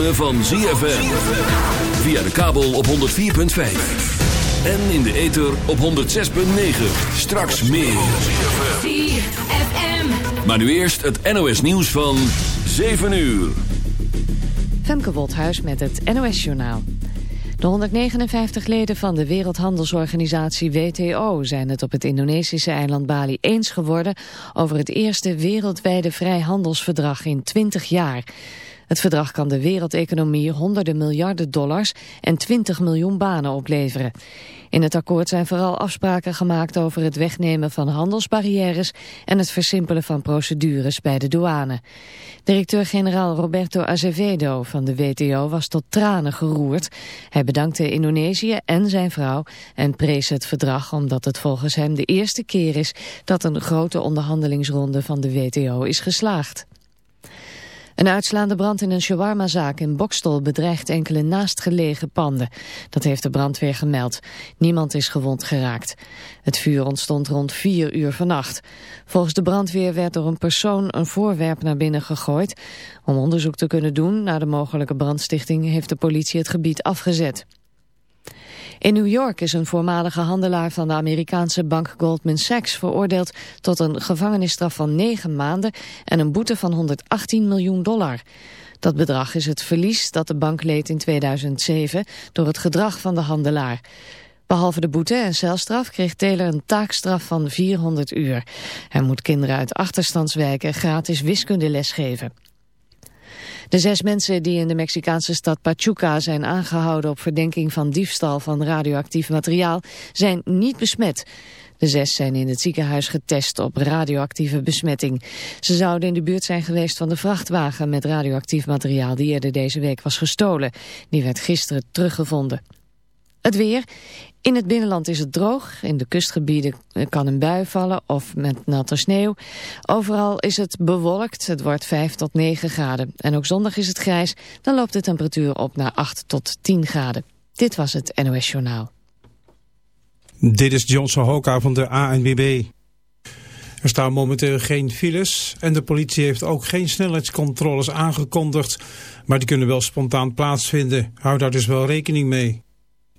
ritme van ZFM. Via de kabel op 104.5. En in de ether op 106.9. Straks meer. ZFM. Maar nu eerst het NOS nieuws van 7 uur. Femke Wolthuis met het NOS Journaal. De 159 leden van de Wereldhandelsorganisatie WTO zijn het op het Indonesische eiland Bali eens geworden over het eerste wereldwijde vrijhandelsverdrag in 20 jaar. Het verdrag kan de wereldeconomie honderden miljarden dollars en 20 miljoen banen opleveren. In het akkoord zijn vooral afspraken gemaakt over het wegnemen van handelsbarrières en het versimpelen van procedures bij de douane. Directeur-generaal Roberto Azevedo van de WTO was tot tranen geroerd. Hij bedankte Indonesië en zijn vrouw en prees het verdrag omdat het volgens hem de eerste keer is dat een grote onderhandelingsronde van de WTO is geslaagd. Een uitslaande brand in een shawarmazaak in Bokstol bedreigt enkele naastgelegen panden. Dat heeft de brandweer gemeld. Niemand is gewond geraakt. Het vuur ontstond rond vier uur vannacht. Volgens de brandweer werd door een persoon een voorwerp naar binnen gegooid. Om onderzoek te kunnen doen naar de mogelijke brandstichting heeft de politie het gebied afgezet. In New York is een voormalige handelaar van de Amerikaanse bank Goldman Sachs veroordeeld tot een gevangenisstraf van negen maanden en een boete van 118 miljoen dollar. Dat bedrag is het verlies dat de bank leed in 2007 door het gedrag van de handelaar. Behalve de boete en celstraf kreeg Taylor een taakstraf van 400 uur. Hij moet kinderen uit achterstandswijken gratis wiskundeles geven. De zes mensen die in de Mexicaanse stad Pachuca zijn aangehouden op verdenking van diefstal van radioactief materiaal zijn niet besmet. De zes zijn in het ziekenhuis getest op radioactieve besmetting. Ze zouden in de buurt zijn geweest van de vrachtwagen met radioactief materiaal die eerder deze week was gestolen. Die werd gisteren teruggevonden. Het weer. In het binnenland is het droog. In de kustgebieden kan een bui vallen of met natte sneeuw. Overal is het bewolkt. Het wordt 5 tot 9 graden. En ook zondag is het grijs. Dan loopt de temperatuur op naar 8 tot 10 graden. Dit was het NOS Journaal. Dit is John Sohoka van de ANWB. Er staan momenteel geen files en de politie heeft ook geen snelheidscontroles aangekondigd. Maar die kunnen wel spontaan plaatsvinden. Hou daar dus wel rekening mee.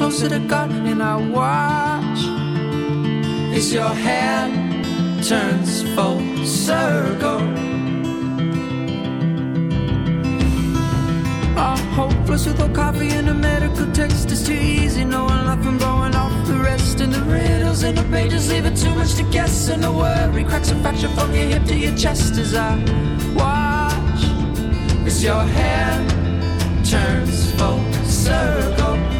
closer to God. And I watch as your hand turns full circle. I'm hopeless without coffee and a medical text. It's too easy knowing nothing blowing off the rest. And the riddles in the pages leave it too much to guess. And the worry cracks a fracture from your hip to your chest as I watch as your hand turns full circle.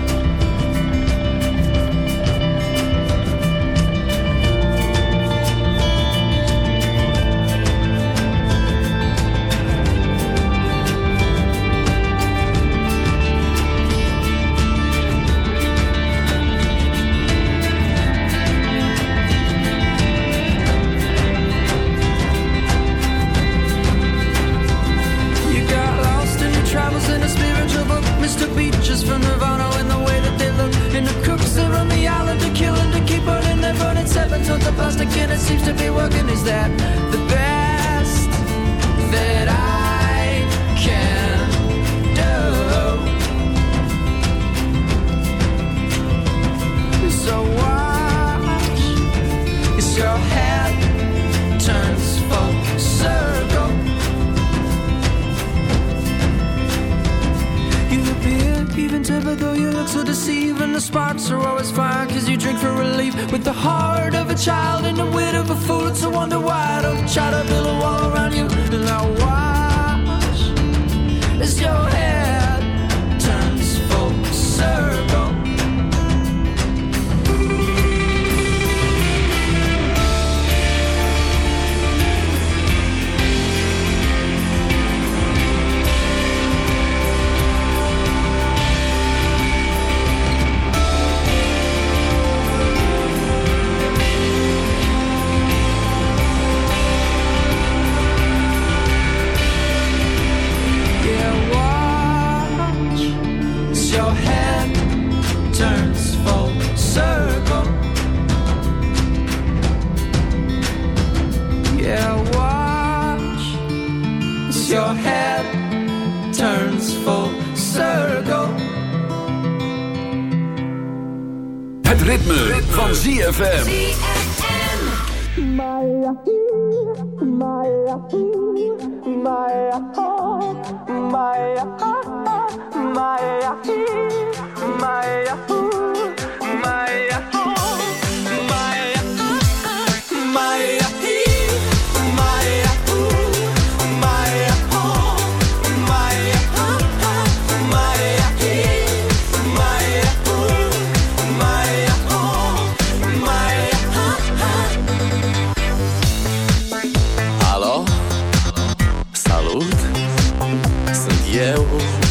Eu,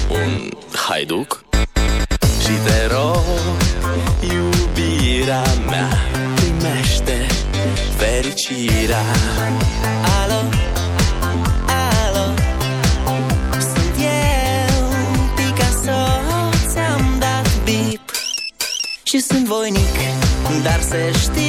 un haiduc Și te rog, iubirea mea Primește fericirea Alo? Alo? Sunt eu, Picasso Ți-am dat bip Și sunt voinic Dar să știi,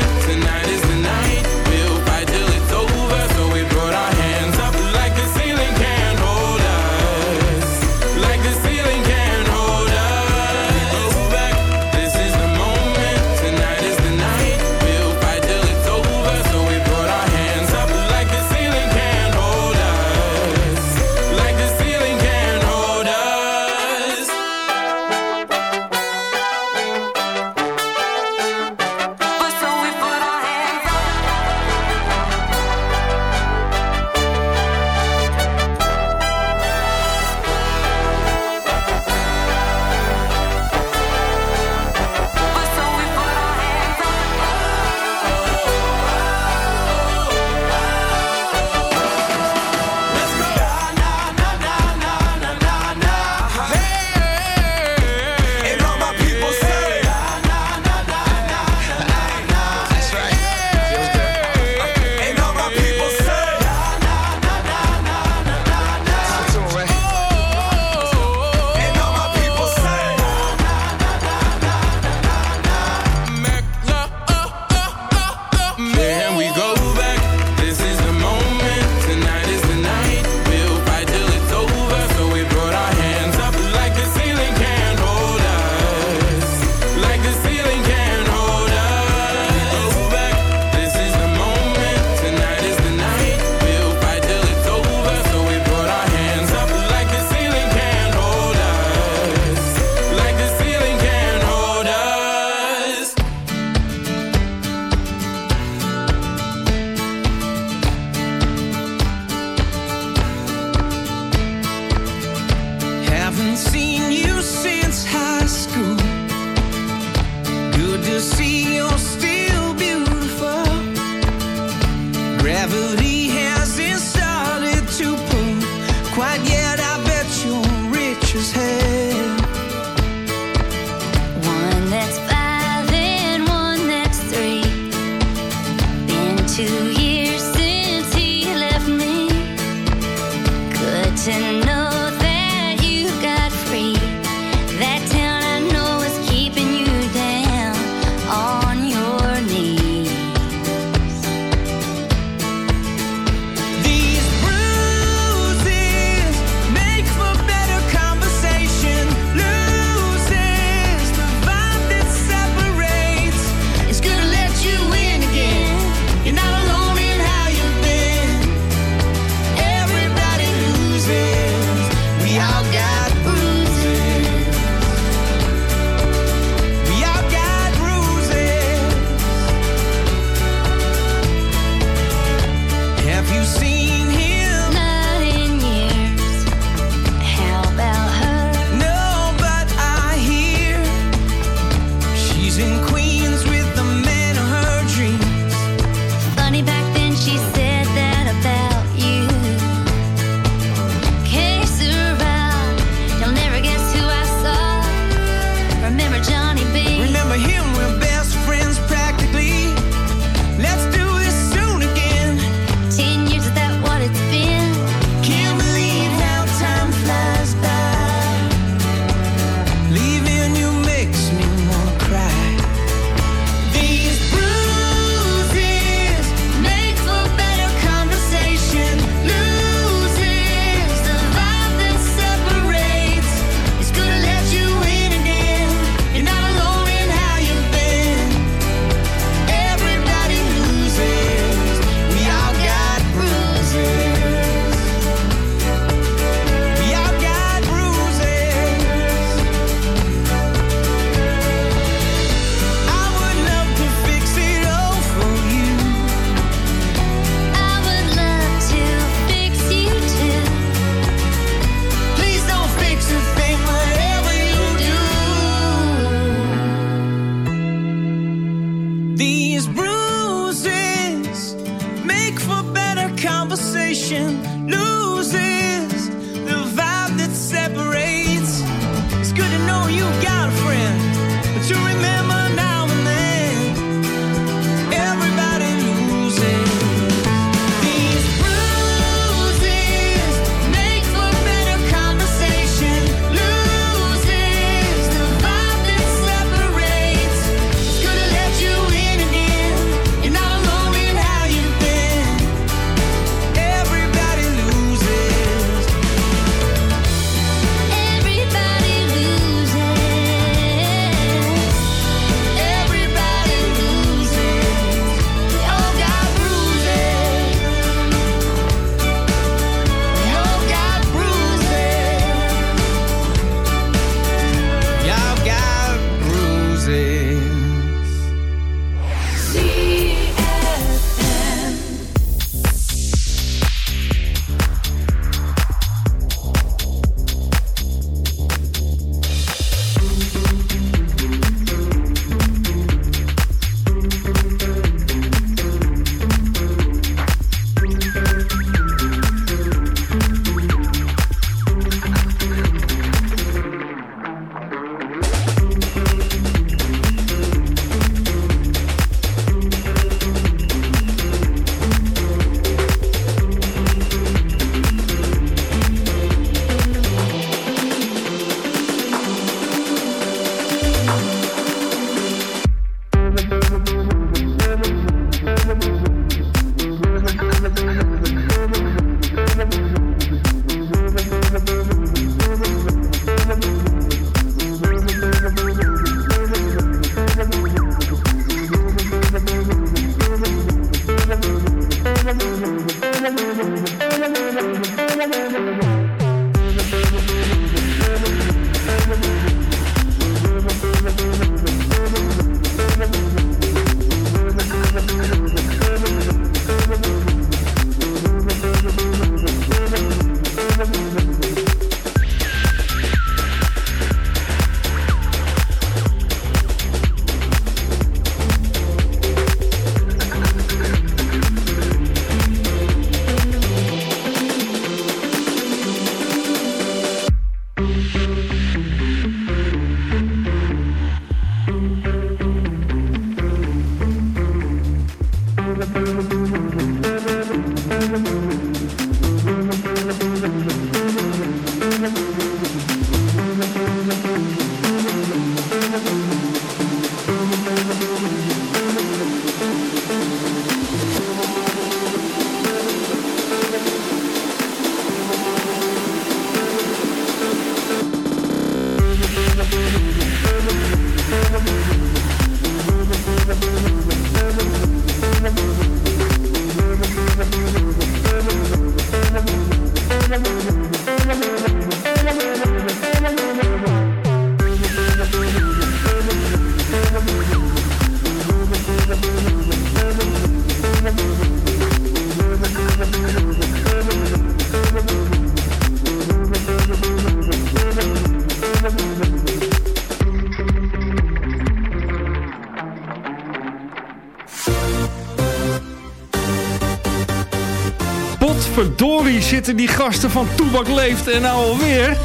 Die gasten van Toebak Leeft en nou alweer.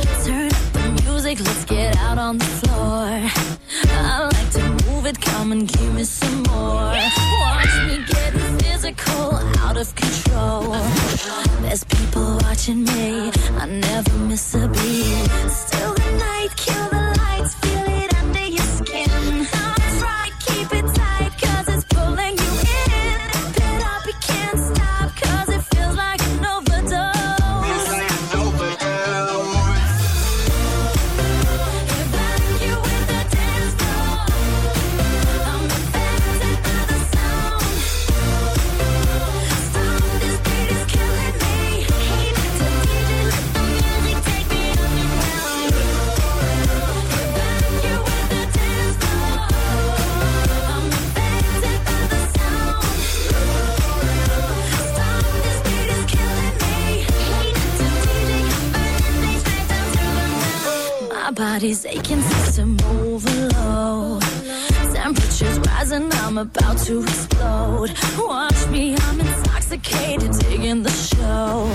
Temperatures rising, I'm about to explode. Watch me, I'm intoxicated. digging the show.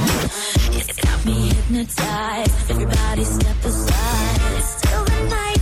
It's got me hypnotized. Everybody step aside. Still the night,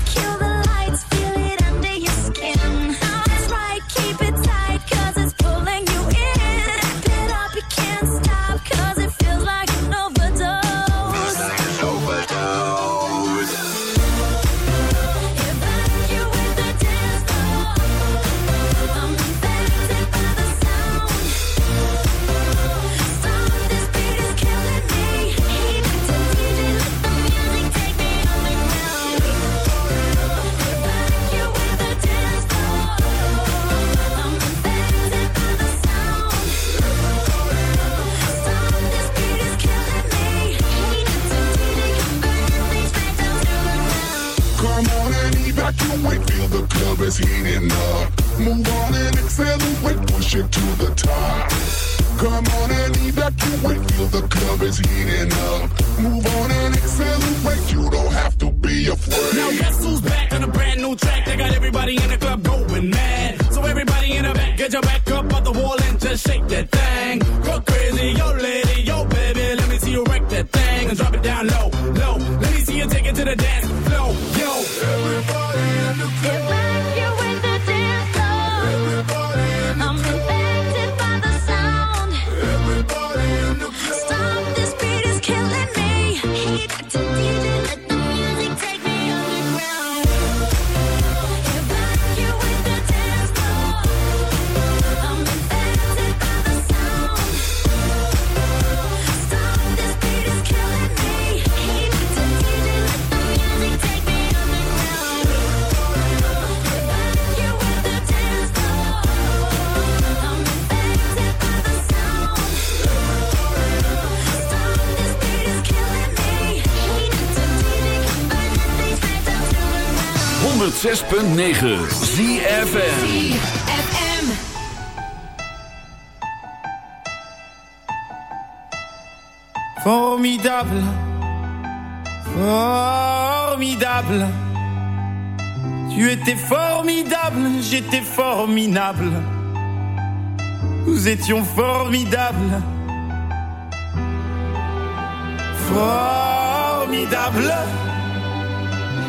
106.9 ZFM. ZFM. Formidable, formidable. Tu étais formidable, j'étais formidable. Nous étions formidables. Formidable.